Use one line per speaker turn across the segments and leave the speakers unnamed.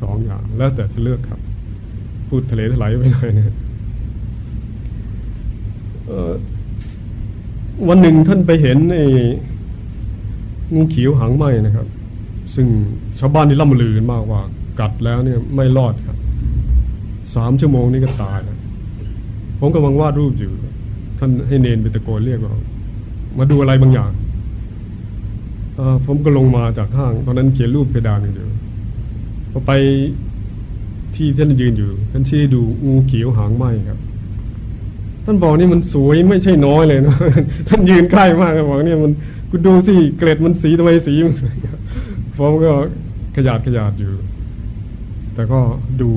สองอย่าง แล้วแต่จะเลือกครับ พูดทะเลทลายไปหน่อยนะวันหนึ่งท่านไปเห็นไอ้งูเขียวหางไหมนะครับ ซึ่งชาวบ้านที่ล่ำลือกันมากว่า กัดแล้วเนี่ยไม่รอดครับสามชั่วโมงนี่ก็ตายนะผมกำลังวาดรูปอยู่ ท่านให้เนนไปตะโกนเรียกว่ามาดูอะไรบางอย่างผมก็ลงมาจากห้างตอนนั้นเขียนรูปเพดานอย่างเดียว พอไปที่ท่านยืนอยู่ท่านชี้ดูงูเขียวหางไหมครับ ท่านบอกนี่มันสวยไม่ใช่น้อยเลยนะท่านยืนใกล้มากบอกเนี่ยมันคุณดูสิเกล็ดมันสีทำไมสีมันสวยผมก็ขยาดขยาดอยู่ แต่ก็ดู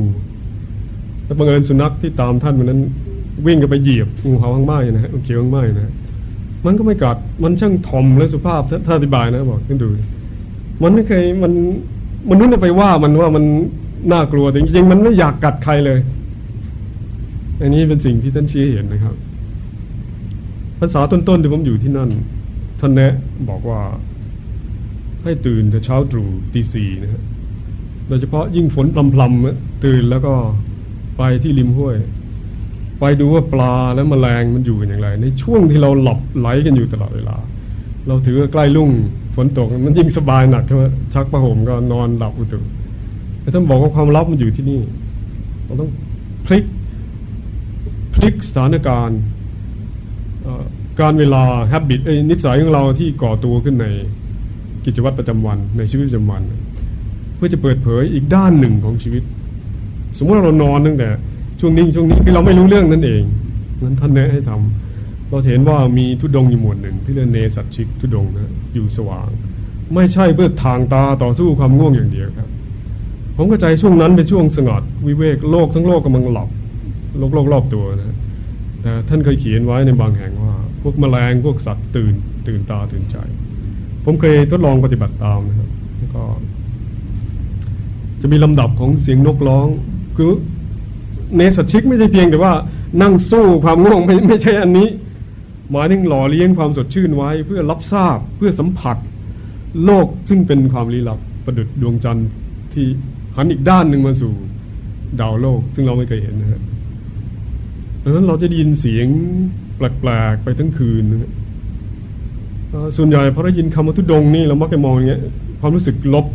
แล้วบังเอิญสุนัขที่ตามท่านวันนั้น วิ่งกันไปเหยียบงูเขาข้างไม้นะฮะเขียวข้างไม้นะมันก็ไม่กัดมันช่างทอมและสุภาพถ้าอธิบายนะบอกขึ้นดู มันไม่เคยมัน มนุษย์ไปว่ามันว่ามันน่ากลัวแต่จริงๆมันไม่อยากกัดใครเลย อันนี้เป็นสิ่งที่ท่านชี้เห็นนะครับภาษาต้นๆที่ผมอยู่ที่นั่น ท่านแนะบอกว่า ให้ตื่นแต่เช้าตรู่ตีสี่นะฮะโดยเฉพาะยิ่งฝนพลำๆตื่นแล้วก็ไปที่ริมห้วย ไปดูว่าปลาและมแมลงมันอยู่กันอย่างไร ในช่วงที่เราหลับไหลกันอยู่ตลอดเวลา เราถือใกล้ลุ่ง ฝนตกมันยิ่งสบายหนักใช่ไหมชักประหมก็นอนหลับอุตุแต่ท่านบอกว่าความลับมันอยู่ที่นี่เราต้องพลิกพลิกสถานการณ์การเวลา habit นิสัยของเราที่ก่อตัวขึ้นในกิจวัตรประจำวัน ในชีวิตประจำวัน เพื่อจะเปิดเผยอีกด้านหนึ่งของชีวิต สมมติเรานอนตั้งแต่ ช่วงนี้ช่วงนี้คือเราไม่รู้เรื่องนั่นเองนั้นท่านแนะให้ทำเราเห็นว่ามีทุดงอยู่หมวดหนึ่งที่เรียกเนสัตชิกทุดงนะ อยู่สว่าง ไม่ใช่เพื่อทางตาต่อสู้ความง่วงอย่างเดียวครับ ผมเข้าใจช่วงนั้นเป็นช่วงสงัดวิเวกโลกทั้งโลกกำลังหลับโลกโลกรอบตัวนะแต่ท่านเคยเขียนไว้ในบางแห่งว่า พวกแมลงพวกสัตว์ตื่น ตื่นตาตื่นใจ ผมเคยทดลองปฏิบัติตามนะครับแล้วก็ จะมีลำดับของเสียงนกร้อง คือเนสชิกไม่ใช่เพียงแต่ว่านั่งสู้ความง่วงไม่ไม่ใช่อันนี้ มายถึงหล่อเลี้ยงความสดชื่นไว้เพื่อรับทราบเพื่อสัมผัส โลกซึ่งเป็นความลี้ลับประดุดดวงจันทร์ที่หันอีกด้านหนึ่งมาสู่ดาวโลก ซึ่งเราไม่เคยเห็นนะฮะดังนั้นเราจะได้ยินเสียงแปลกๆไปทั้งคืนนะส่วนใหญ่พอได้ยินคำว่าทุดงนี่เรามักจะมองอย่างเงี้ยความรู้สึกลบ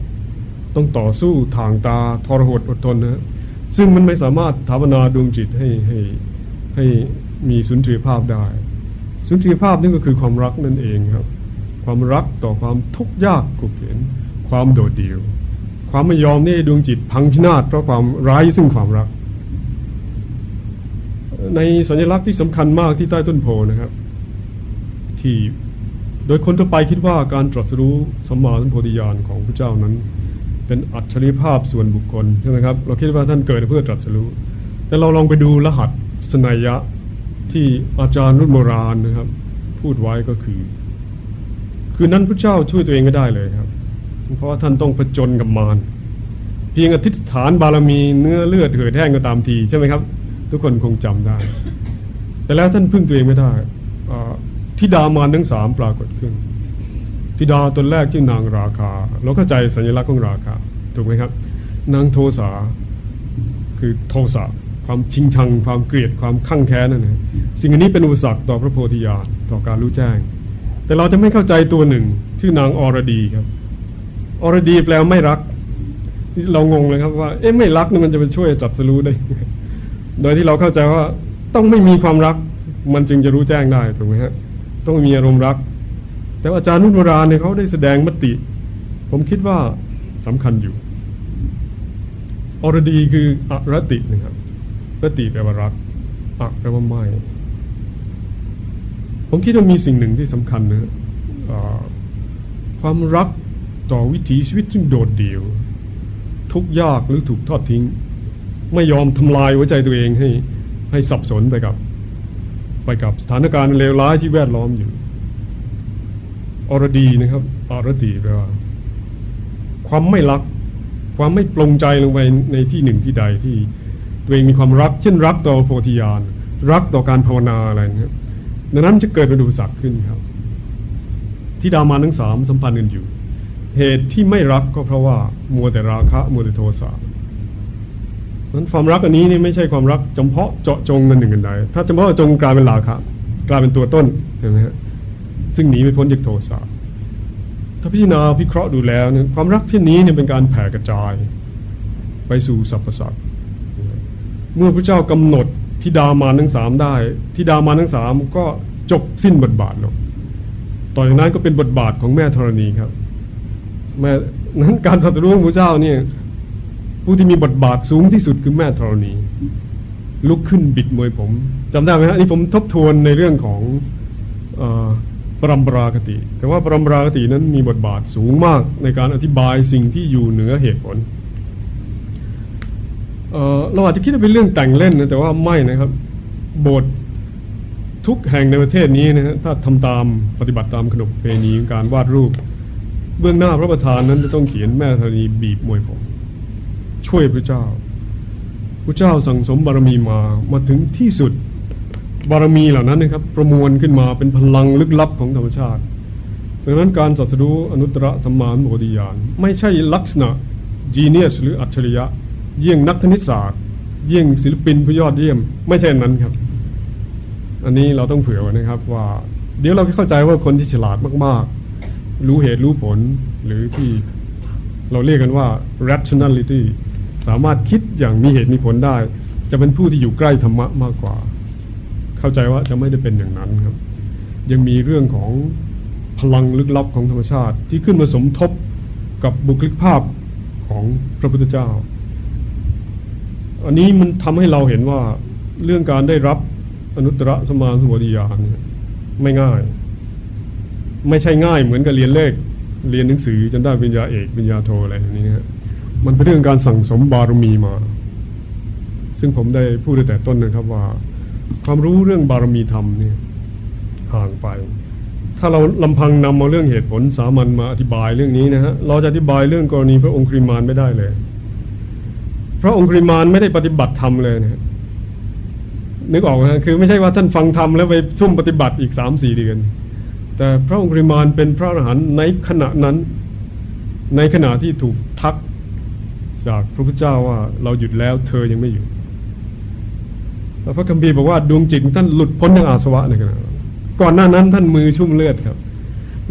ต้องต่อสู้ทางตาทรหดอดทนนะซึ่งมันไม่สามารถถาวนาดวงจิตให้ให้ให้มีสุนทรียภาพได้ สุนทรียภาพนี่ก็คือความรักนั่นเองครับ ความรักต่อความทุกข์ยากขุเข็นความโดดเดี่ยว ความไม่ยอมนี่ดวงจิตพังพินาศเพราะความร้ายซึ่งความรัก ในสัญลักษณ์ที่สำคัญมากที่ใต้ต้นโพนะครับ ที่โดยคนทั่วไปคิดว่าการตรัสรู้สมมาสัมโพธิญาณของพระเจ้านั้น เป็นอัจฉริภาพส่วนบุคคลใช่ไหมครับเราคิดว่าท่านเกิดเพื่อตรัสรู้แต่เราลองไปดูรหัสสนัยยะ ที่อาจารย์รุ่นโบราณนะครับ พูดไว้ก็คือ คือนั้นพระเจ้าช่วยตัวเองไม่ได้เลยครับ เพราะว่าท่านต้องผจญกับมารเพียงอธิษฐานบารมีเนื้อเลือดเหือดแห้งก็ตามทีใช่ไหมครับ ทุกคนคงจำได้ แต่แล้วท่านพึ่งตัวเองไม่ได้ธิดามารทั้งสามปรากฏขึ้นธิดาตนแรกชื่อนางราคา เราเข้าใจสัญลักษณ์ของราคาถูกไหมครับ นางโทสาคือโทสะ ความชิงชัง ความเกลียดความข้างแค้นนั่นเองสิ่งอันนี้เป็นอุปสรรคต่อพระโพธิญาณต่อการรู้แจ้ง แต่เราจะไม่เข้าใจตัวหนึ่ง ชื่อนางอรดีครับ อรดีแปลว่าไม่รัก เรางงเลยครับว่าเอ๊ะไม่รักนี่มันจะไปช่วยจับสรู้ได้ โดยที่เราเข้าใจว่าต้องไม่มีความรัก มันจึงจะรู้แจ้งได้ถูกไหมฮะต้องมีอารมณ์รัก แต่อาจารย์นุโบราเนี่ยเขาได้แสดงมติ ผมคิดว่าสำคัญอยู่อรดีคืออรตินะครับ รติแปลว่ารักอะแปลว่าไม่ ผมคิดว่ามีสิ่งหนึ่งที่สำคัญนะความรักต่อวิถีชีวิตซึ่งโดดเดี่ยว ทุกยากหรือถูกทอดทิ้ง ไม่ยอมทำลายหัวใจตัวเองให้ให้สับสนไปกับ ไปกับสถานการณ์เลวร้ายที่แวดล้อมอยู่อรดีนะครับอรดีแปลว่า ความไม่รัก ความไม่ปลงใจลงไปในที่หนึ่งที่ใดที่ ตัวเองมีความรัก เช่นรักต่อโพธิญาณรักต่อการภาวนาอะไรนะครับดังนั้นจะเกิดเป็นอุปสรรคขึ้นครับ ที่ดามาทั้งสามสัมพันธ์กันอยู่ เหตุที่ไม่รักก็เพราะว่ามัวแต่ราคะมัวแต่โทสะนั้นความรักอันนี้นี่ไม่ใช่ความรักจำเพาะเจาะจงกันหนึ่งกันใดถ้าจำเพาะจงกลายเป็นราคะกลายเป็นตัวต้นเห็นไหมฮะซึ่งหนีไม่พ้นจากโทสะถ้าพิจารณาพิเคราะห์ดูแล้วเนี่ยความรักเช่นนี้เนี่ยเป็นการแผ่กระจาย ไปสู่สรรพสัตว์ เมื่อพระเจ้ากำหนดทิดามานทั้งสามได้ทิดามานทั้งสามก็จบสิ้นบทบาทลงต่อจากนั้นก็เป็นบทบาทของแม่ธรณีครับ แม่นั้นการสัตรู้ของพระเจ้าเนี่ยผู้ที่มีบทบาทสูงที่สุดคือแม่ธรณี ลุกขึ้นบิดมวยผมจำได้ไหมฮะนี่ผมทบทวนในเรื่องของอปรมปรากติ แต่ว่าปรมปรากตินั้นมีบทบาทสูงมากในการอธิบายสิ่งที่อยู่เหนือเหตุผล เราอาจจะคิดว่าเป็นเรื่องแต่งเล่นนะแต่ว่าไม่นะครับ โบสถ์ทุกแห่งในประเทศนี้นะฮะถ้าทำตามปฏิบัติตามขนบเพณีการวาดรูป เบื้องหน้าพระประธานนั้นจะต้องเขียนแม่ธรณีบีบมวยผม ช่วยพระเจ้าพระเจ้าสั่งสมบารมีมามาถึงที่สุดบารมีเหล่านั้นนะครับ ประมวลขึ้นมาเป็นพลังลึกลับของธรรมชาติดังนั้นการสัตรู้อนุตตรสัมมาโมธิญาณไม่ใช่ลักษณะจีเนียสหรืออัจฉริยะ เยี่ยงนักคณิตศาสตร์ เยี่ยงศิลปินผู้ยอดเยี่ยม ไม่ใช่นั้นครับ อันนี้เราต้องเผื่อนะครับว่า เดี๋ยวเราเข้าใจว่าคนที่ฉลาดมากๆ รู้เหตุรู้ผลหรือที่เราเรียกกันว่า rationality สามารถคิดอย่างมีเหตุมีผลได้ จะเป็นผู้ที่อยู่ใกล้ธรรมะมากกว่า เข้าใจว่าจะไม่ได้เป็นอย่างนั้นครับ ยังมีเรื่องของพลังลึกลับของธรรมชาติ ที่ขึ้นมาสมทบกับบุคลิกภาพของพระพุทธเจ้า อันนี้มันทำให้เราเห็นว่าเรื่องการได้รับอนุตตรสมาสมุทิยานเนี่ยไม่ง่าย ไม่ใช่ง่ายเหมือนกับเรียนเลข เรียนหนังสือจนได้ปริญญาเอกปริญญาโทอะไรอย่างนี้นะมันเป็นเรื่องการสั่งสมบารมีมา ซึ่งผมได้พูดตั้แต่ต้นนะครับว่า ความรู้เรื่องบารมีธรรมเนี่ยห่างไป ถ้าเราลำพังนำมาเรื่องเหตุผลสามัญมาอธิบายเรื่องนี้นะฮะเราจะอธิบายเรื่องกรณีพระองค์คริมานไม่ได้เลย พระองค์ปริมาณไม่ได้ปฏิบัติธรรมเลยนะนึกออกนะคือไม่ใช่ว่าท่านฟังธรรมแล้วไปซุ่มปฏิบัติอีกสามสี่เดือน แต่พระองค์ปริมาณเป็นพระอรหันต์ในขณะนั้น ในขณะที่ถูกทักจากพระพุทธเจ้าว่าเราหยุดแล้วเธอยังไม่หยุดแล้วพระคัมภีร์บอกว่าดวงจิตท่านหลุดพ้นจากอาสวะในขณะก่อนหน้านั้นท่านมือชุ่มเลือดครับ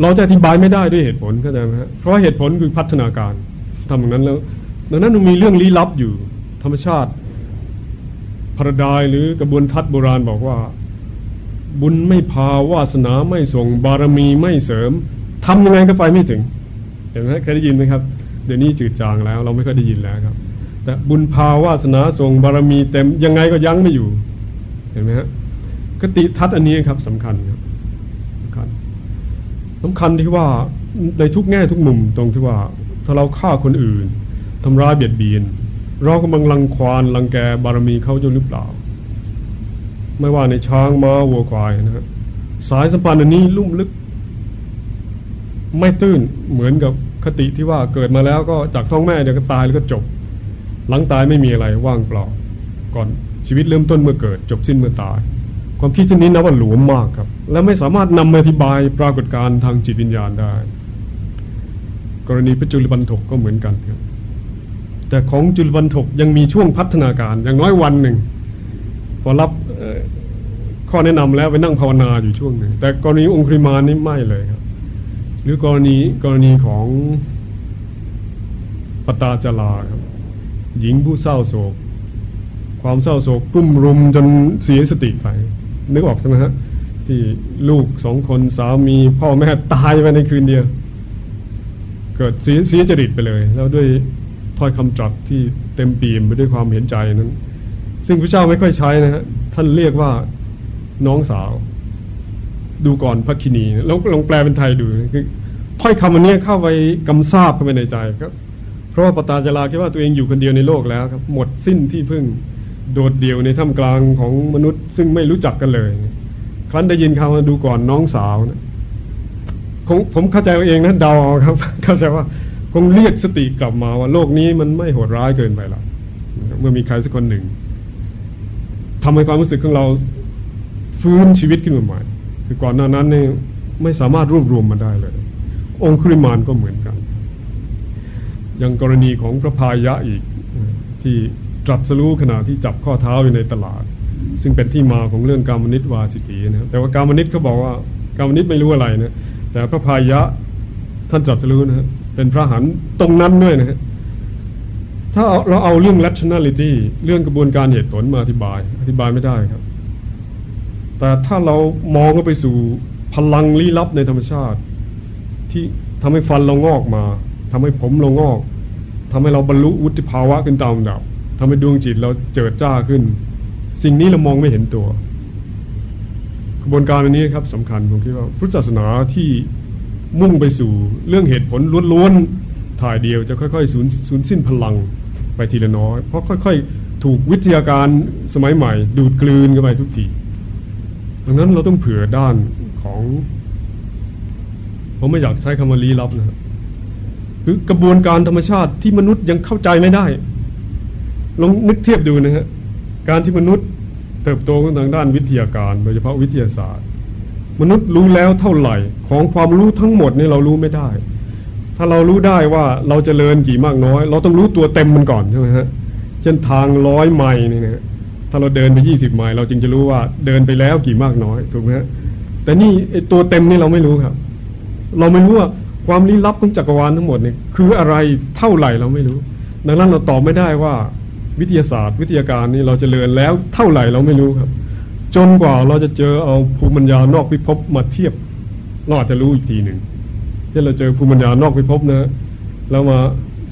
เราจะอธิบายไม่ได้ด้วยเหตุผลเข้าใจไหมฮะเพราะเหตุผลคือพัฒนาการทำอย่างนั้นแล้ว ดังนั้นมันมีเรื่องลี้ลับอยู่ ธรรมชาติพระดายหรือกระบวนทัศน์โบราณบอกว่า บุญไม่พาวาสนาไม่ส่งบารมีไม่เสริมทำยังไงก็ไปไม่ถึงเห็นไหมเคยได้ยินไหมครับ เดี๋ยวนี้จืดจางแล้ว เราไม่ค่อยได้ยินแล้วครับ แต่บุญพาวาสนาส่งบารมีเต็มยังไงก็ยั้งไม่อยู่ เห็นไหมฮะคติทัศน์อันนี้ครับสำคัญครับสำคัญสำคัญที่ว่าในทุกแง่ทุกมุมตรงที่ว่า ถ้าเราฆ่าคนอื่น ทำร้ายเบียดเบียน เรากำลังลังควานลังแกบารมีเขาอยู่หรือเปล่า ไม่ว่าในช้างม้าวัวควายนะครับสายสัมพันธ์อันนี้ลุ่มลึก ไม่ตื้นเหมือนกับคติที่ว่าเกิดมาแล้วก็จากท้องแม่เดี๋ยวก็ตายแล้วก็จบ หลังตายไม่มีอะไรว่างเปล่า ก่อนชีวิตเริ่มต้นเมื่อเกิด จบสิ้นเมื่อตาย ความคิดเช่นนี้นับว่าหลวมมากครับ และไม่สามารถนำมาอธิบายปรากฏการณ์ทางจิตวิญญาณได้ กรณีพระจุลบันทกก็เหมือนกันครับ แต่ของจุลวันถกยังมีช่วงพัฒนาการอย่างน้อยวันหนึ่งพอรับข้อแนะนำแล้วไปนั่งภาวนาอยู่ช่วงหนึ่งแต่กรณีองค์คริมานี่ไม่เลยครับ หรือกรณีกรณีของปตาจลาครับ หญิงผู้เศร้าโศก ความเศร้าโศกกุ้มรุมจนเสียสติไป นึกออกใช่ไหมฮะที่ลูกสองคนสามีพ่อแม่ตายไปในคืนเดียว เกิดเสียเสียจริตไปเลย แล้วด้วย ถ้อยคำตรัสที่เต็มปีมไปด้วยความเห็นใจนั้น ซึ่งพระเจ้าไม่ค่อยใช้นะฮะท่านเรียกว่าน้องสาว ดูก่อนพระคินีแล้วลองแปลเป็นไทยดูคือถ้อยคำอันนี้เข้าไปกำซาบเข้าไปในใจครับ เพราะว่าปตาจาราคิดว่าตัวเองอยู่คนเดียวในโลกแล้วครับ หมดสิ้นที่พึ่งโดดเดี่ยวในท่ามกลางของมนุษย์ ซึ่งไม่รู้จักกันเลย ครั้นได้ยินคำดูก่อนน้องสาวนะผมเข้าใจเองนะเดาครับเข้าใจว่า คงเรียกสติกลับมาว่าโลกนี้มันไม่โหดร้ายเกินไปหรอกเมื่อมีใครสักคนหนึ่งทำให้ความรู้สึกของเราฟื้นชีวิตขึ้นมาใหม่ คือก่อนหน้านั้นเนี่ยไม่สามารถรวบรวมมาได้เลย องค์คริมานก็เหมือนกัน อย่างกรณีของพระพายะอีกที่ตรัสรู้ขณะที่จับข้อเท้าอยู่ในตลาด ซึ่งเป็นที่มาของเรื่องการมนิตวาสิกีนะแต่ว่าการมนิตเขาบอกว่าการมนิตไม่รู้อะไรนะแต่พระพายะท่านตรัสรู้นะฮะ เป็นพระหันตรงนั้นด้วยนะฮะถ้าเราเอาเรื่อง rationality เรื่องกระบวนการเหตุผลมาอธิบาย อธิบายไม่ได้ครับ แต่ถ้าเรามองเข้าไปสู่พลังลี้ลับในธรรมชาติ ที่ทำให้ฟันเรางอกมาทำให้ผมเรางอกทำให้เราบรรลุวุฒิภาวะขึ้นตามลำดับทำให้ดวงจิตเราเจิดจ้าขึ้น สิ่งนี้เรามองไม่เห็นตัวกระบวนการอันนี้ครับสำคัญผมคิดว่าพุทธศาสนาที่ มุ่งไปสู่เรื่องเหตุผลล้วนๆถ่ายเดียวจะค่อยๆสูญสูญสิ้นพลังไปทีละน้อย เพราะค่อยๆ ถูกวิทยาการสมัยใหม่ ดูดกลืนกันไปทุกทีดังนั้นเราต้องเผื่อด้านของผมไม่อยากใช้คำว่าลี้ลับนะครับคือกระบวนการธรรมชาติที่มนุษย์ยังเข้าใจไม่ได้ ลองนึกเทียบดูนะฮะการที่มนุษย์เติบโตทางด้านวิทยาการ โดยเฉพาะวิทยาศาสตร์ มนุษย์รู้แล้วเท่าไหร่ ของความรู้ทั้งหมดนี่เรารู้ไม่ได้ ถ้าเรารู้ได้ว่าเราจเจริญกี่มากน้อย เราต้องรู้ตัวเต็มมันก่อนใช่ไหมฮะเช่นทางร้อยไมล์นี่นะถ้าเราเดินไปยี่สิบไมล์เราจึงจะรู้ว่าเดินไปแล้วกี่มากน้อยถูกไหมฮะแต่นี่ตัวเต็มนี่เราไม่รู้ครับ เราไม่รู้ว่าความลี้ลับของจักรวาลทั้งหมดเนี่ยคืออะไรเท่าไหร่เราไม่รู้ ดังนั้นเราตอบไม่ได้ว่าวิทยาศาสตร์ วิทยาการนี่เราจเจริญแล้วเท่าไหร่เราไม่รู้ครับ จนกว่าเราจะเจอเอาภูมิปัญญานอกพิภพมาเทียบเราอาจจะรู้อีกทีหนึ่งที่เราเจอภูมิปัญญานอกพิภพนะแล้วมา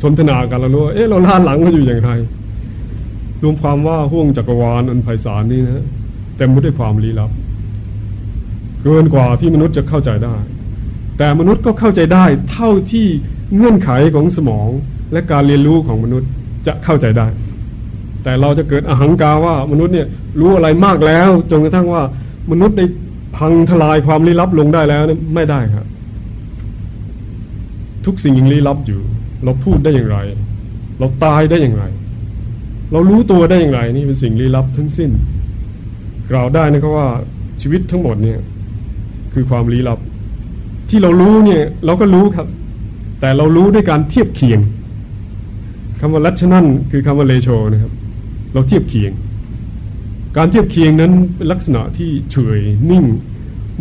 สนทนากันเรารู้ว่าเอ๊ะเราล้านหลังมันอยู่อย่างไรรวมความว่าห่วงจักรวาลอันไพศาลนี้นะเต็มไปด้วยความลี้ลับ เกินกว่าที่มนุษย์จะเข้าใจได้ แต่มนุษย์ก็เข้าใจได้ เท่าที่เงื่อนไขของสมองและการเรียนรู้ของมนุษย์จะเข้าใจได้ แต่เราจะเกิดอหังการว่ามนุษย์เนี่ยรู้อะไรมากแล้วจนกระทั่งว่ามนุษย์ได้พังทลายความลี้ลับลงได้แล้วเนี่ยไม่ได้ครับ ทุกสิ่งยังลี้ลับอยู่ เราพูดได้อย่างไร เราตายได้อย่างไร เรารู้ตัวได้อย่างไร นี่เป็นสิ่งลี้ลับทั้งสิ้นกล่าวได้นะครับว่าชีวิตทั้งหมดเนี่ย คือความลี้ลับ ที่เรารู้เนี่ย เราก็รู้ครับ แต่เรารู้ด้วยการเทียบเคียงคำว่าลัชนั่นคือคำว่าเลโชนะครับ เราเทียบเคียง การเทียบเคียงนั้นเป็นลักษณะที่เฉยนิ่ง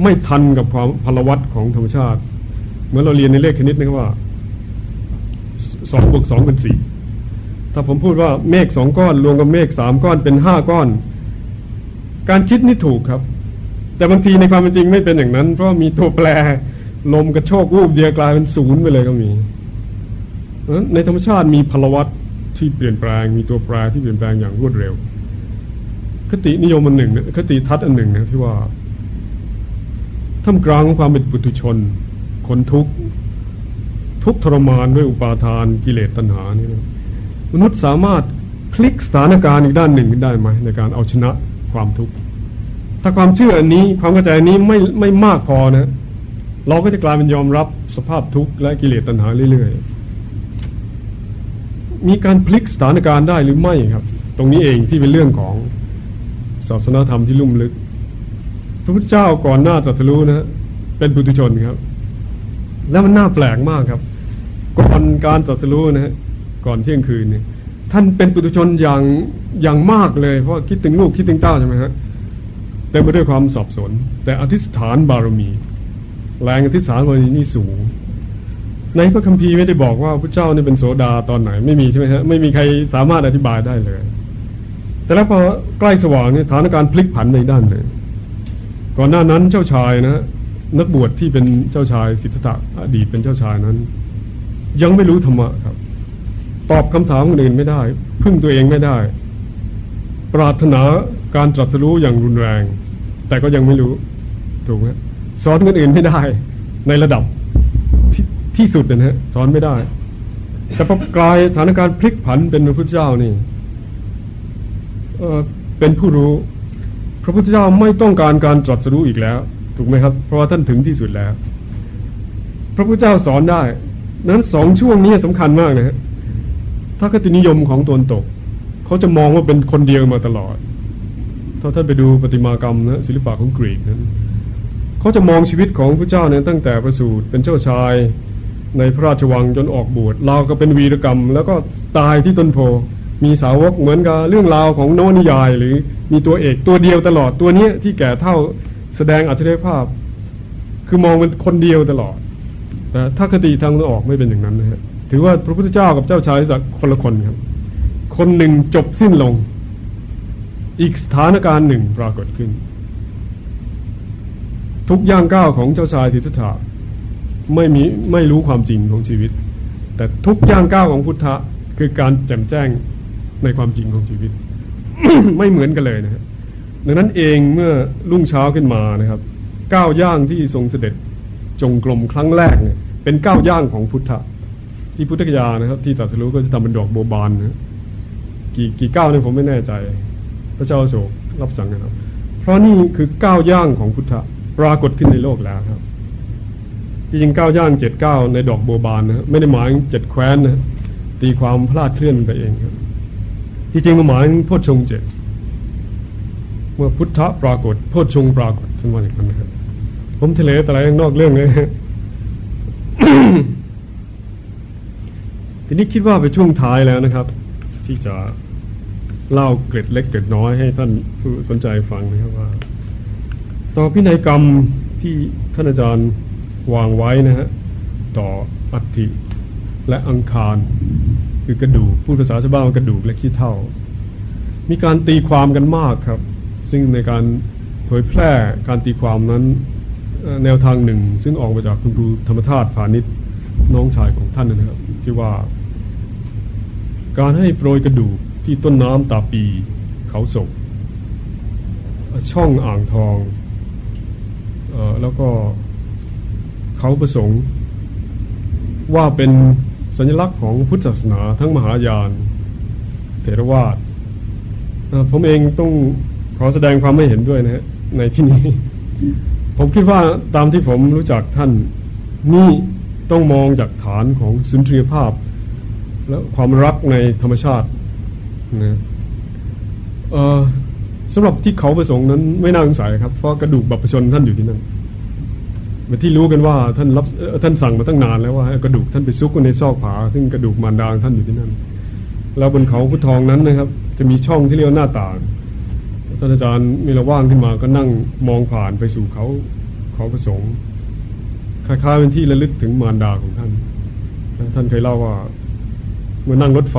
ไม่ทันกับความพลวัตของธรรมชาติ เหมือนเราเรียนในเลขคณิตนะครับว่าสองบวกสองเป็นสี่ถ้าผมพูดว่าเมฆสองก้อนรวมกับเมฆสามก้อนเป็นห้าก้อน การคิดนี่ถูกครับ แต่บางทีในความเป็นจริงไม่เป็นอย่างนั้น เพราะมีตัวแปรลมกระโชกวูบเดียวกลายเป็นศูนย์ไปเลยก็มีในธรรมชาติมีพลวัต ที่เปลี่ยนแปลงมีตัวแปรที่เปลี่ยนแปลงอย่างรวดเร็ว คตินิยมอันหนึ่งคติทัศน์อันหนึ่งนะที่ว่าท่ามกลางของความเป็นปุถุชน คนทุกทุกทรมานด้วยอุปาทานกิเลสตัณหานี่นะมนุษย์สามารถพลิกสถานการณ์อีกด้านหนึ่งได้ไหมในการเอาชนะความทุกข์ถ้าความเชื่ออันนี้ความเข้าใจอันนี้ไม่ไม่มากพอนะ เราก็จะกลายเป็นยอมรับสภาพทุกข์และกิเลสตัณหาเรื่อยๆ มีการพลิกสถานการณ์ได้หรือไม่ครับ ตรงนี้เองที่เป็นเรื่องของศาสนาธรรมที่ลุ่มลึก พระพุทธเจ้าก่อนหน้าตรัสรู้นะเป็นปุถุชนครับ แล้วมันน่าแปลกมากครับ ก่อนการตรัสรู้นะฮะก่อนเที่ยงคืนเนี่ยท่านเป็นปุถุชนอย่างอย่างมากเลย เพราะคิดถึงลูกคิดถึงเต้าใช่ไหมฮะเต็มไปด้วยความสอบสน แต่อธิษฐานบารมี แรงอธิษฐานบารมีนี่สูง ในพระคัมภีร์ไม่ได้บอกว่าพระเจ้านี่เป็นโสดาตอนไหน ไม่มีใช่ไหมฮะไม่มีใครสามารถอธิบายได้เลย แต่แล้วพอใกล้สว่างเนี่ยฐานการพลิกผันในด้านเลยก่อนหน้านั้นเจ้าชายนะนักบวชที่เป็นเจ้าชายสิทธัตถะอดีตเป็นเจ้าชายนั้น ยังไม่รู้ธรรมะครับ ตอบคำถามคนอื่นไม่ได้ พึ่งตัวเองไม่ได้ ปรารถนาการตรัสรู้อย่างรุนแรง แต่ก็ยังไม่รู้ถูกไหมสอนคนอื่นไม่ได้ในระดับ ที่สุดนะฮะสอนไม่ได้ แต่พอกลายสถานการณ์พลิกผันเป็นพระพุทธเจ้านี่เเป็นผู้รู้ พระพุทธเจ้าไม่ต้องการการตรัสรู้อีกแล้ว ถูกไหมครับ เพราะว่าท่านถึงที่สุดแล้ว พระพุทธเจ้าสอนได้ นั้นสองช่วงนี้สำคัญมากนะฮะถ้าคตินิยมของตนตก เขาจะมองว่าเป็นคนเดียวมาตลอด ถ้าท่านไปดูปฏิมากรรมนะศิลปะของกรีกนั้นเขาจะมองชีวิตของพระเจ้าเนี่ยตั้งแต่ประสูติเป็นเจ้าชาย ในพระราชวังจนออกบวชเราก็เป็นวีรกรรม แล้วก็ตายที่ต้นโพ มีสาวกเหมือนกับเรื่องราวของโนนิยาย หรือมีตัวเอกตัวเดียวตลอดตัวเนี้ยที่แก่เท่าแสดงอัจฉริยภาพ คือมองเป็นคนเดียวตลอด แต่ถ้าคติทางออกไม่เป็นอย่างนั้นนะฮะถือว่าพระพุทธเจ้ากับเจ้าชายสักคนละคนครับ คนหนึ่งจบสิ้นลง อีกสถานการณ์หนึ่งปรากฏขึ้น ทุกย่างก้าวของเจ้าชายสิทธัตถะ ไม่มีไม่รู้ความจริงของชีวิต แต่ทุกย่างก้าวของพุทธะคือการแจ่มแจ้งในความจริงของชีวิต ไม่เหมือนกันเลยนะครับดังนั้นเองเมื่อรุ่งเช้าขึ้นมานะครับก้าวย่างที่ทรงเสด็จจงกรมครั้งแรกเนี่ยเป็นก้าวย่างของพุทธะที่พุทธกยานะครับ ที่ตรัสรู้ก็จะทำเป็นดอกโบบานนะกี่กี่ก้าวเนี่ยผมไม่แน่ใจ พระเจ้าโศกรับสั่งนะครับ เพราะนี่คือก้าวย่างของพุทธะปรากฏขึ้นในโลกแล้วครับ จริงเก้าย่างเจ็ดเก้าในดอกโบบานนะไม่ได้หมายเจ็ดแคว้นนะตีความพลาดเคลื่อนไปเองครับที่จริงมันหมายโพชฌงเจ็ดเมื่อพุทธะปรากฏโพชฌงปรากฏฉันว่าอย่างนั้นนะครับผมทะเลแต่อะไรนอกเรื่องเลยทีนี้คิดว่าไปช่วงท้ายแล้วนะครับ ที่จะเล่าเกร็ดเล็กเกร็ดน้อยให้ท่านผู้สนใจฟังนะครับว่า ต่อพินัยกรรมที่ท่านอาจารย์ วางไว้นะฮะต่ออัฐิและอังคาร คือกระดูกพูดภาษาชาวบ้านกระดูกและขี้เท่า มีการตีความกันมากครับ ซึ่งในการเผยแพร่การตีความนั้นแนวทางหนึ่ง ซึ่งออกมาจากคุณครูธรรมธาตุผานิชน้องชายของท่านนะครับที่ว่า การให้โปรยกระดูกที่ต้นน้ำตาปีเขาศกช่องอ่างทองอแล้วก็ เขาประสงค์ ว่าเป็นสัญลักษณ์ของพุทธศาสนาทั้งมหายานเถรวาทผมเองต้องขอแสดงความไม่เห็นด้วยนะฮะในที่นี้ ผมคิดว่าตามที่ผมรู้จักท่านนี่ต้องมองจากฐานของสุนทรียภาพ และความรักในธรรมชาตินะสำหรับที่เขาประสงค์นั้นไม่น่าสงสัยครับ เพราะกระดูกบัพชนท่านอยู่ที่นั่น มาที่รู้กันว่าท่านรับท่านสั่งมาตั้งนานแล้วว่ากระดูกท่านไปซุกในซอกผา ซึ่งกระดูกมารดาท่านอยู่ที่นั่น แล้วบนเขาพุทธองนั้นนะครับ จะมีช่องที่เรียกหน้าต่างท่านอาจารย์มีระว่างขึ้นมาก็นั่งมองผ่านไปสู่เขาเขาประสงค์คล้ายๆเป็นที่ระลึกถึงมารดาของท่าน ท่านเคยเล่าว่า เมื่อนั่งรถไฟ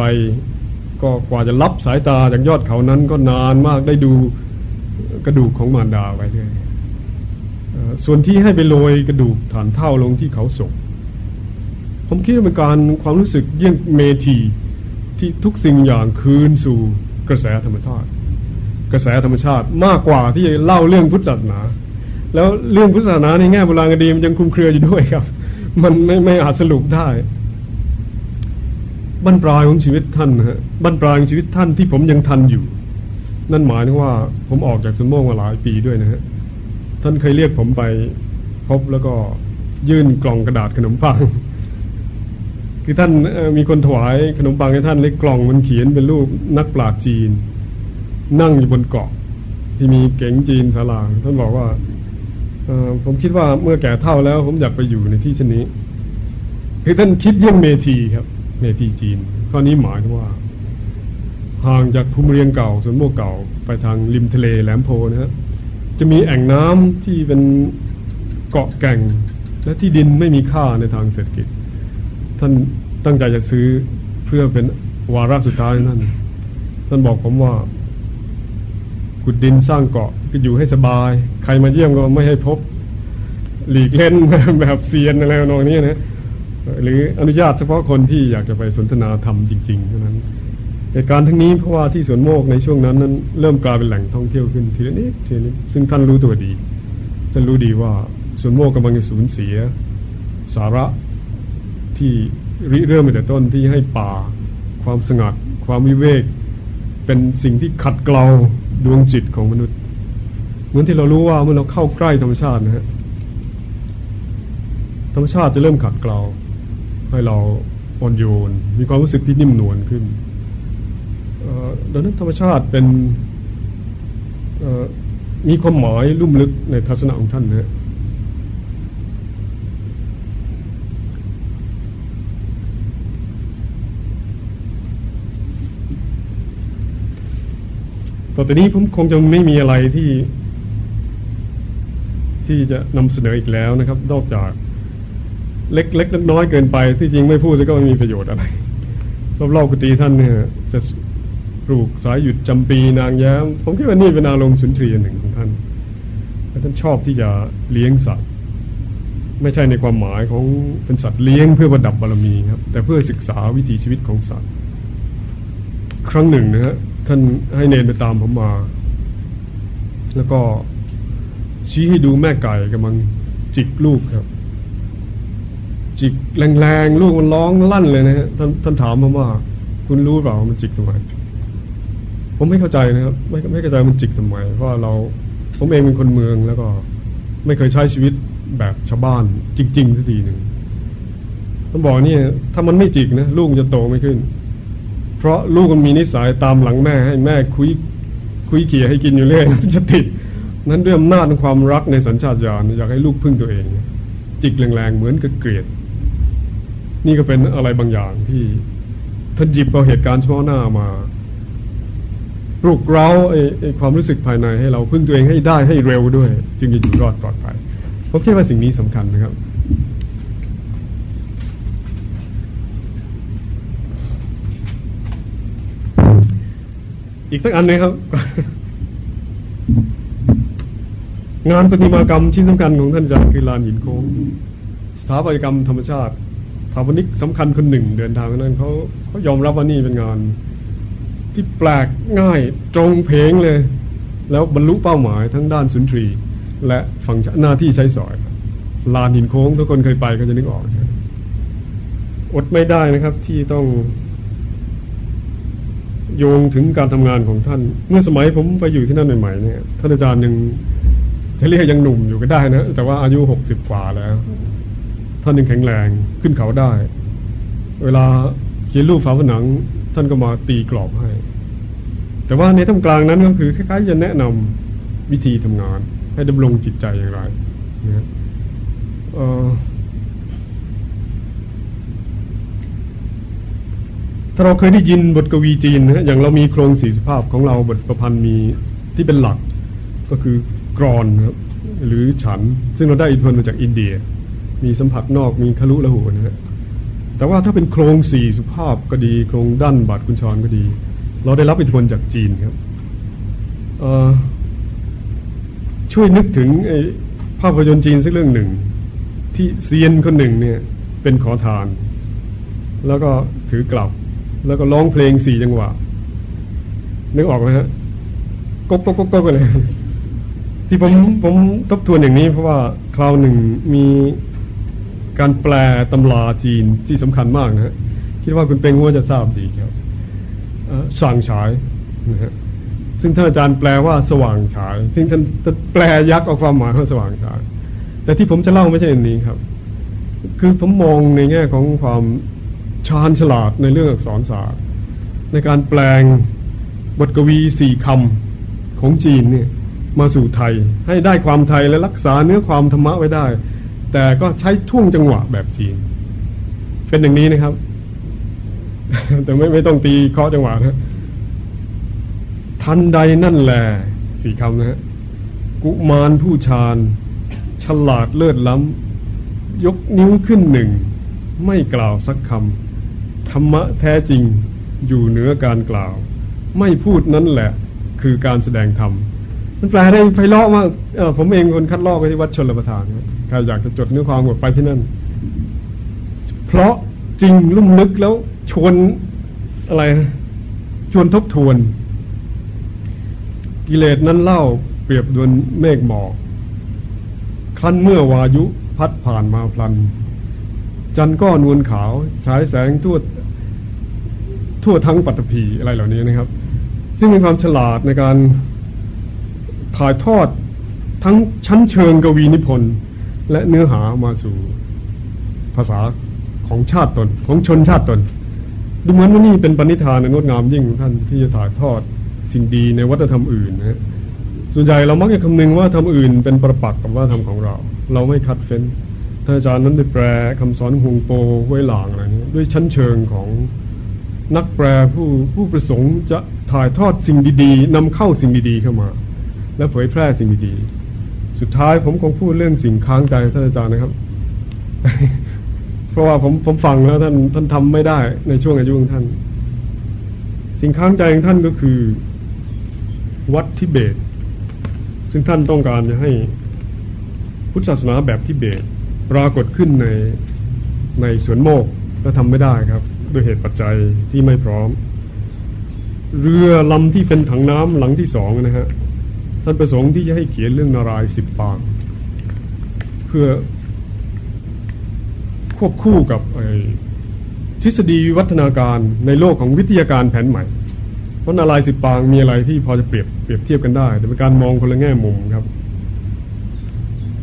ก็กว่าจะรับสายตาจากยอดเขานั้นก็นานมากได้ดูกระดูกของมารดาไว้ด้วย ส่วนที่ให้ไปโรยกระดูกฐานเท่าลงที่เขาศกผมคิดว่าเป็นการความรู้สึกเยี่ยงเมทีที่ทุกสิ่งอย่างคืนสู่กระแสธรรมชาติ กระแสธรรมชาติมากกว่าที่จะเล่าเรื่องพุทธศาสนา แล้วเรื่องพุทธศาสนาในแง่โบราณคดีมันยังคุมเครืออยู่ด้วยครับ มันไม่ไม่อาจสรุปได้บั้นปลายของชีวิตท่านนะฮะบั้นปลายของชีวิตท่านที่ผมยังทันอยู่ นั่นหมายถึงว่าผมออกจากสมโมงมาหลายปีด้วยนะฮะ ท่านเคยเรียกผมไปพบแล้วก็ยื่นกล่องกระดาษขนมปังคือท่านมีคนถวายขนมปังให้ท่านเล็กกล่องมันเขียนเป็นรูปนักปราชญ์จีน นั่งอยู่บนเกาะ ที่มีเก๋งจีนสลางท่านบอกว่าผมคิดว่าเมื่อแก่เท่าแล้ว ผมอยากไปอยู่ในที่ชนนี้คือท่านคิดเยี่ยงเมทีครับ เมทีจีน ข้อนี้หมายถึงว่า ห่างจากภูมิเรียงเก่าสวนโมกเก่าไปทางริมทะเลแหลมโพนะฮะ จะมีแอ่งน้ำที่เป็นเกาะแก่ง และที่ดินไม่มีค่าในทางเศรษฐกิจ ท่านตั้งใจจะซื้อเพื่อเป็นวาระสุดท้ายนั่นท่านบอกผมว่าขุดดินสร้างเกาะก็อยู่ให้สบาย ใครมาเยี่ยมก็ไม่ให้พบ หลีกเล่นแบบเซียนอะไรนองนี้นะหรืออนุญาตเฉพาะคนที่อยากจะไปสนทนาธรรมจริงๆเท่านั้น เหตุการณ์ทั้งนี้เพราะว่าที่สวนโมกในช่วงนั้นนั้น เริ่มกลายเป็นแหล่งท่องเที่ยวขึ้นทีละนิดทีละนิดซึ่งท่านรู้ตัวดีท่านรู้ดีว่าสวนโมกกำลังจะสูญเสีย สาระที่ริเริ่มมาแต่ต้นที่ให้ป่า ความสงัด ความวิเวก เป็นสิ่งที่ขัดเกลาดวงจิตของมนุษย์เหมือนที่เรารู้ว่าเมื่อเราเข้าใกล้ธรรมชาตินะฮะธรรมชาติจะเริ่มขัดเกลาให้เราอ่อนโยน มีความรู้สึกที่นิ่มนวลขึ้น ดังนั้นธรรมชาติเป็นมีความหมายลุ่มลึกในทัศนะของท่านนะต่อแต่นี้ผมคงจะไม่มีอะไรที่ ที่จะนำเสนออีกแล้วนะครับ นอกจากเล็กๆน้อยเกินไป ที่จริงไม่พูดก็ไม่มีประโยชน์อะไรรอบๆกุฏิท่านเนี่ยจะ ปลูกสายหยุดจำปีนางแย้ม ผมคิดว่านี่เป็นอารมณ์สุนทรียหนึ่งของท่านท่านชอบที่จะเลี้ยงสัตว์ไม่ใช่ในความหมายของเป็นสัตว์เลี้ยงเพื่อประดับบารมีครับ แต่เพื่อศึกษาวิถีชีวิตของสัตว์ ครั้งหนึ่งนะฮะท่านให้เนนไปตามผมมา แล้วก็ชี้ให้ดูแม่ไก่กำลังจิกลูกครับ จิกแรงๆ ลูกมันร้องลั่นเลยนะฮะท่านท่านถามผมว่า คุณรู้เปล่ามันจิกทำไม ผมไม่เข้าใจนะครับไม่ไม่เข้าใจมันจิกทำไมเพราะเราผมเองเป็นคนเมืองแล้วก็ ไม่เคยใช้ชีวิตแบบชาวบ้านจริงๆสักทีหนึ่งต้องบอกนี่ถ้ามันไม่จิกนะลูกจะโตไม่ขึ้น เพราะลูกมันมีนิสัยตามหลังแม่ให้แม่คุยคุยเขี่ยให้กินอยู่เรื่อยจะติด นั้นด้วยอำนาจความรักในสัญชาตญาณอยากให้ลูกพึ่งตัวเอง จิกแรงๆเหมือนกับเกลียด นี่ก็เป็นอะไรบางอย่างที่ท่านจิบเอาเหตุการณ์เฉพาะหน้ามา ปลุกเร้าไอ้ความรู้สึกภายในให้เราพึ่งตัวเองให้ได้ให้เร็วด้วย จึงจะอยู่รอดปลอดภัยผมคิดว่าสิ่งนี้สำคัญนะครับ อีกสักอันนึงครับ งานประติมากรรมชิ้นสำคัญของท่านอาจารย์คือลานหินโค้งสถาปัตยกรรมธรรมชาติสถาปนิกสำคัญคนหนึ่ง เดินทางนั้นเขาเขายอมรับว่านี่เป็นงาน ที่แปลกง่ายตรงเพงเลย แล้วบรรลุเป้าหมายทั้งด้านสุนทรี และฝั่งหน้าที่ใช้สอย ลานหินโค้งทุกคนเคยไปก็จะนึกออก อดไม่ได้นะครับที่ต้องโยงถึงการทำงานของท่าน เมื่อสมัยผมไปอยู่ที่นั่นใหม่ๆเนี่ยท่านอาจารย์ยังจะเรียกยังหนุ่มอยู่ก็ได้นะ แต่ว่าอายุหกสิบกว่าแล้ว ท่านยังแข็งแรงขึ้นเขาได้ เวลาเขียนรูปฝาผนัง ท่านก็มาตีกรอบให้ แต่ว่าในท่ามกลางนั้นก็คือคล้ายๆจะแนะนำวิธีทำงาน ให้ดำรงจิตใจอย่างไรนะถ้าเราเคยได้ยินบทกวีจีนนะอย่างเรามีโครงสีสุภาพของเราบทประพันธ์มีที่เป็นหลักก็คือกรอนครับหรือฉัน ซึ่งเราได้อิทธิพลมาจากอินเดีย มีสัมผัสนอกมีคลุละหูนะฮะ แต่ว่าถ้าเป็นโครงสี่สุภาพก็ดี โครงด้านบาดกุญชรก็ดี เราได้รับอิทธิพลจากจีนครับช่วยนึกถึงภาพยนตร์จีนสักเรื่องหนึ่ง ที่เซียนคนหนึ่งเนี่ยเป็นขอทาน แล้วก็ถือกลับ แล้วก็ร้องเพลงสี่จังหวะ นึกออกไหมฮะก๊กก๊กก๊กก๊กไปเลย ที่ผมผมทบทวนอย่างนี้เพราะว่าคราวหนึ่งมี การแปลตำราจีนที่สำคัญมากนะฮะคิดว่าคุณเป็งว่าจะทราบดีครับส่างฉายนะฮะซึ่งท่านอาจารย์แปลว่าสว่างฉาย ซึ่งท่านแปลยักษ์เอาความหมายว่าสว่างฉาย แต่ที่ผมจะเล่าไม่ใช่อันนี้ครับ คือผมมองในแง่ของความชาญฉลาดในเรื่องอักษรศาสตร์ ในการแปลงบทกวีสี่คำของจีนเนี่ยมาสู่ไทย ให้ได้ความไทยและรักษาเนื้อความธรรมะไว้ได้ แต่ก็ใช้ท่วงจังหวะแบบจีน เป็นอย่างนี้นะครับ แต่ไม่ไม่ต้องตีเคาะจังหวะนะทันใดนั่นแหละสี่คำนะฮะกุมารผู้ชาญ ฉลาดเลิศล้ำ ยกนิ้วขึ้นหนึ่ง ไม่กล่าวสักคำธรรมะแท้จริงอยู่เหนือการกล่าว ไม่พูดนั้นแหละ คือการแสดงธรรมมันแปลได้ไพเราะมากผมเองคนคัดลอกไปที่วัดชนรประทานใครอยากจะจดเนื้อความหมดไปที่นั่น เพราะจริงลุ่มลึกแล้วชวนอะไรชวนทบทวน กิเลสนั้นเล่าเปรียบดวนเมฆหมอกครั้นเมื่อวายุพัดผ่านมาพลัน จันก็นวลขาวฉายแสงทั่วทั่วทั้งปัตภีอะไรเหล่านี้นะครับ ซึ่งมีความฉลาดในการถ่ายทอดทั้งชั้นเชิงกวีนิพนธ์ และเนื้อหามาสู่ภาษาของชาติตน ของชนชาติตน ดูเหมือนว่านี่เป็นปณิธานงดงามยิ่งท่านที่จะถ่ายทอดสิ่งดีในวัฒนธรรมอื่นนะส่วนใหญ่เรามักจะคำนึงว่าทำอื่นเป็นประปักษ์กับวัฒนธรรมของเรา เราไม่คัดเฟ้นท่านอาจารย์นั้นได้แปลคำสอนฮวงโปไว้หลางอะไรนี้ด้วยชั้นเชิงของนักแปลผู้ผู้ประสงค์จะถ่ายทอดสิ่งดีๆนำเข้าสิ่งดีๆเข้ามา และเผยแพร่สิ่งดีๆ สุดท้ายผมคงพูดเรื่องสิ่งค้างใจท่านอาจารย์นะครับ เพราะว่าผมผมฟังแล้วท่านท่านทำไม่ได้ในช่วงอายุของท่าน สิ่งค้างใจของท่านก็คือ วัดทิเบต ซึ่งท่านต้องการจะให้พุทธศาสนาแบบทิเบตปรากฏขึ้นในในสวนโมกและทำไม่ได้ครับ ด้วยเหตุปัจจัยที่ไม่พร้อม เรือลำที่เป็นถังน้ำหลังที่สองนะฮะ ท่านประสงค์ที่จะให้เขียนเรื่องนารายสิบปาง เพื่อควบคู่กับทฤษฎีวิวัฒนาการในโลกของวิทยาการแผนใหม่ เพราะนารายสิบปางมีอะไรที่พอจะเปรียบเปรียบเทียบกันได้ แต่เป็นการมองคนละแง่มุมครับ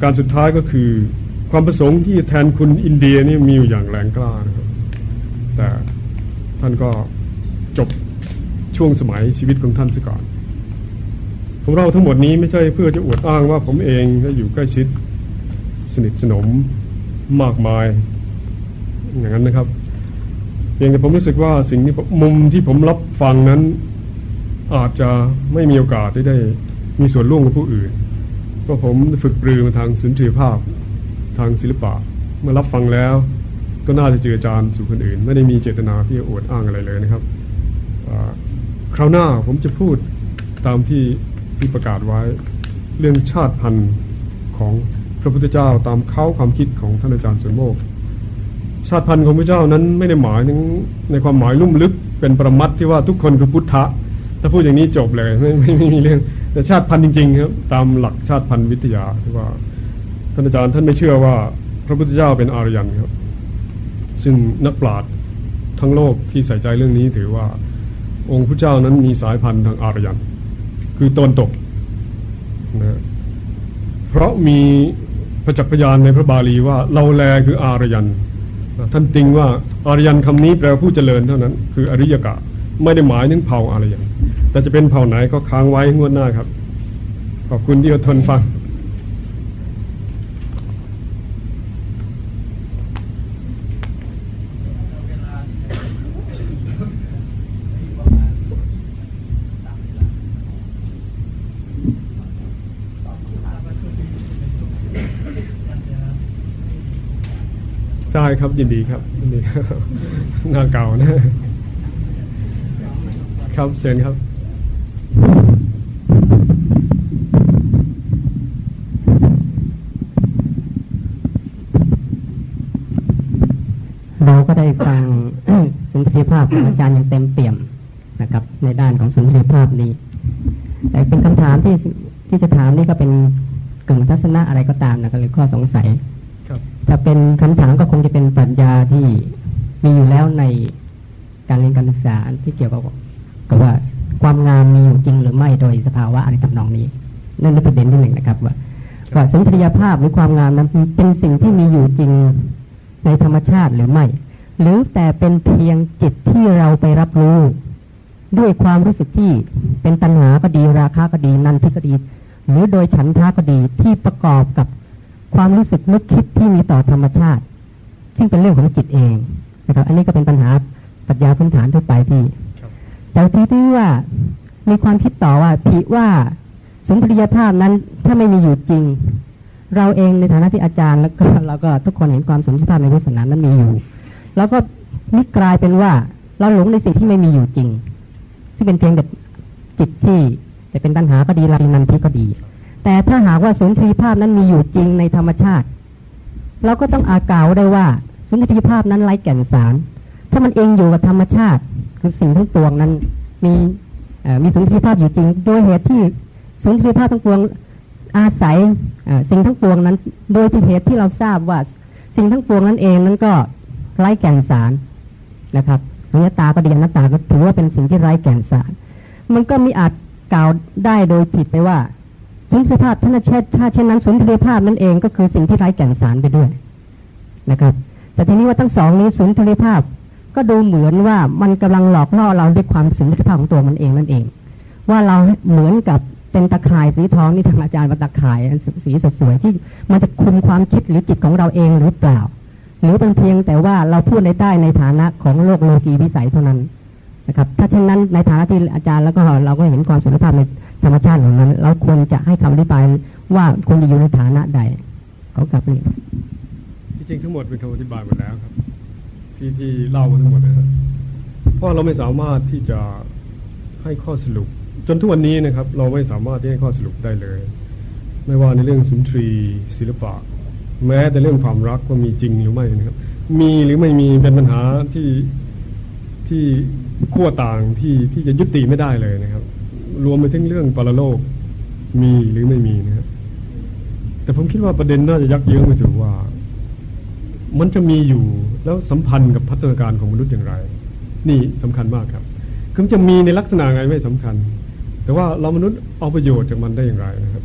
การสุดท้ายก็คือ ความประสงค์ที่แทนคุณอินเดียนี่มีอยู่อย่างแรงกล้านะครับ แต่ท่านก็จบช่วงสมัยชีวิตของท่านซะก่อน ผมเราทั้งหมดนี้ไม่ใช่เพื่อจะอวดอ้างว่าผมเองก็อยู่ใกล้ชิด สนิทสนมมากมาย อย่างนั้นนะครับเพียงแต่ผมรู้สึกว่าสิ่งที่มุมที่ผมรับฟังนั้น อาจจะไม่มีโอกาสได้ได้มีส่วนร่วมกับผู้อื่น เพราะผมฝึกปรือมาทางสุนทรีภาพทางศิลปะ เมื่อรับฟังแล้ว ก็น่าจะเจออจารย์สู่คนอื่น ไม่ได้มีเจตนาที่จะอวดอ้างอะไรเลยนะครับคราวหน้าผมจะพูดตามที่ ที่ประกาศไว้ เรื่องชาติพันธุ์ของพระพุทธเจ้าตามเขาความคิดของท่านอาจารย์สุนโมกชาติพันธุ์ของพระเจ้านั้นไม่ได้หมายถึงในความหมายลุ่มลึกเป็นประมัดที่ว่าทุกคนคือพุทธะถ้าพูดอย่างนี้จบเลยไม่ไม่ไม่มีเรื่องแต่ชาติพันธุ์จริง ๆ ครับ ตามหลักชาติพันธุ์วิทยาที่ว่าท่านอาจารย์ท่านไม่เชื่อว่าพระพุทธเจ้าเป็นอารยันครับ ซึ่งนักปราชญ์ทั้งโลกที่ใส่ใจเรื่องนี้ถือว่า องค์พระเจ้านั้นมีสายพันธุ์ทางอารยัน คือตนตกนะเพราะมีประจักษ์พยานในพระบาลีว่าเราแลคืออารยัน ท่านติงว่าอารยันคำนี้แปลว่าผู้เจริญเท่านั้น คืออริยกะ ไม่ได้หมายถึงเผ่าอารยัน แต่จะเป็นเผ่าไหนก็ค้างไว้งวดหน้าครับ ขอบคุณที่อดทนฟัง ครับยินดีครับยินดีหน้าเก่านะ ครับเชิญครับ
เราก็ได้ฟังสุนทรีภาพของอาจารย์อย่างเต็มเปี่ยมนะครับ ในด้านของสุนทรีภาพนี้ แต่เป็นคำถามที่ที่จะถามนี่ก็เป็นกึ่งทัศนะอะไรก็ตามนะครับหรือข้อสงสัย ถ้าเป็นคำถามก็คงจะเป็นปรัชญาที่มีอยู่แล้วในการเรียนการศึกษาที่เกี่ยวกับกับว่าความงามมีอยู่จริงหรือไม่โดยสภาวะอะไรทำนองนี้ นั่นเป็นประเด็นที่หนึ่งนะครับ ว่าว่าสุนทรียภาพหรือความงามนั้นเป็นสิ่งที่มีอยู่จริงในธรรมชาติหรือไม่ หรือแต่เป็นเพียงจิตที่เราไปรับรู้ ด้วยความรู้สึกที่เป็นตัณหาก็ดีราคะก็ดีนันทิก็ดี หรือโดยฉันทาก็ดีที่ประกอบกับ ความรู้สึกนึกคิดที่มีต่อธรรมชาติ ซึ่งเป็นเรื่องของจิตเองนะครับอันนี้ก็เป็นปัญหาปรัชญาพื้นฐานทั่วไปที่ แต่ที่ที่ว่ามีความคิดต่อว่าผิว่าสุนทรียภาพนั้นถ้าไม่มีอยู่จริง เราเองในฐานะที่อาจารย์แล้วก็เราก็ทุกคนเห็นความสมชาติในพุทธศาสนานั้นมีอยู่ แล้วก็นิกลายเป็นว่าเราหลงในสิ่งที่ไม่มีอยู่จริง ซึ่งเป็นเพียงแต่จิตที่จะเป็นตัณหาก็ดีลานันทิก็ดี แต่ถ้าหากว่าสุนทรีภาพนั้นมีอยู่จริงในธรรมชาติ เราก็ต้องอาก่าวได้ว่าสุนทรีภาพนั้นไร้แก่นสาร ถ้ามันเองอยู่กับธรรมชาติ คือสิ่งทั้งปวงนั้นมีมีสุนทรีภาพอยู่จริง โดยเหตุที่สุนทรีภาพทั้งปวงอาศัยสิ่งทั้งปวงนั้น โดยที่เหตุที่เราทราบว่าสิ่งทั้งปวงนั้นเองนั้นก็ไร้แก่นสารนะครับสุญญตาก็ดีอนัตตาก็ถือว่าเป็นสิ่งที่ไร้แก่นสาร มันก็มีอาจกล่าวได้โดยผิดไปว่า สุนทรีภาพท่านเชษถ้าเช่นนั้นสุนทรีภาพนั่นเองก็คือสิ่งที่ไร้แก่นสารไปด้วยนะครับ แต่ทีนี้ว่าทั้งสองนี้สุนทรีภาพก็ดูเหมือนว่ามันกำลังหลอกล่อเราด้วยความสุนทรีภาพของตัวมันเองนั่นเอง ว่าเราเหมือนกับเป็นตะข่ายสีทองนี่ทางอาจารย์ว่าตะข่ายสีสวยๆที่มันจะคุมความคิดหรือจิตของเราเองหรือเปล่า หรือเป็นเพียงแต่ว่าเราพูดในใต้ในฐานะของโลกโลกีวิสัยเท่านั้นนะครับถ้าเช่นนั้นในฐานะที่อาจารย์แล้วก็เราก็เห็นความสุนทรภาพใน ธรรมชาติของนั้น เราควรจะให้คำอธิบายว่าควรจะอยู่ในฐานะใดเขากลับเรียน
ที่จริงทั้งหมดเป็นคำอธิบายหมดแล้วครับ ที่ที่เล่ามาทั้งหมดนะครับเพราะเราไม่สามารถที่จะให้ข้อสรุป จนทุกวันนี้นะครับ เราไม่สามารถที่ให้ข้อสรุปได้เลย ไม่ว่าในเรื่องสุนทรีศิลปะ แม้แต่เรื่องความรักว่ามีจริงหรือไม่นะครับ มีหรือไม่มีเป็นปัญหาที่ที่ขั้วต่างที่ที่จะยุติไม่ได้เลยนะครับ รวมไปถึงเรื่องปรโลกมีหรือไม่มีนะครับแต่ผมคิดว่าประเด็นน่าจะยักเยื้องไปถึงว่า มันจะมีอยู่แล้วสัมพันธ์กับพัฒนาการของมนุษย์อย่างไร นี่สำคัญมากครับคือจะมีในลักษณะไงไม่สำคัญ แต่ว่าเรามนุษย์เอาประโยชน์จากมันได้อย่างไรนะครับ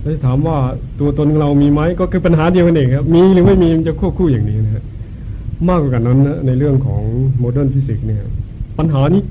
แล้วจะถามว่าตัวตนของเรามีไหมก็คือปัญหาเดียวกันเองครับมีหรือไม่มีมันจะควบคู่อย่างนี้นะฮะมากกว่านั้นนะในเรื่องของ modern physics เนี่ยปัญหานี้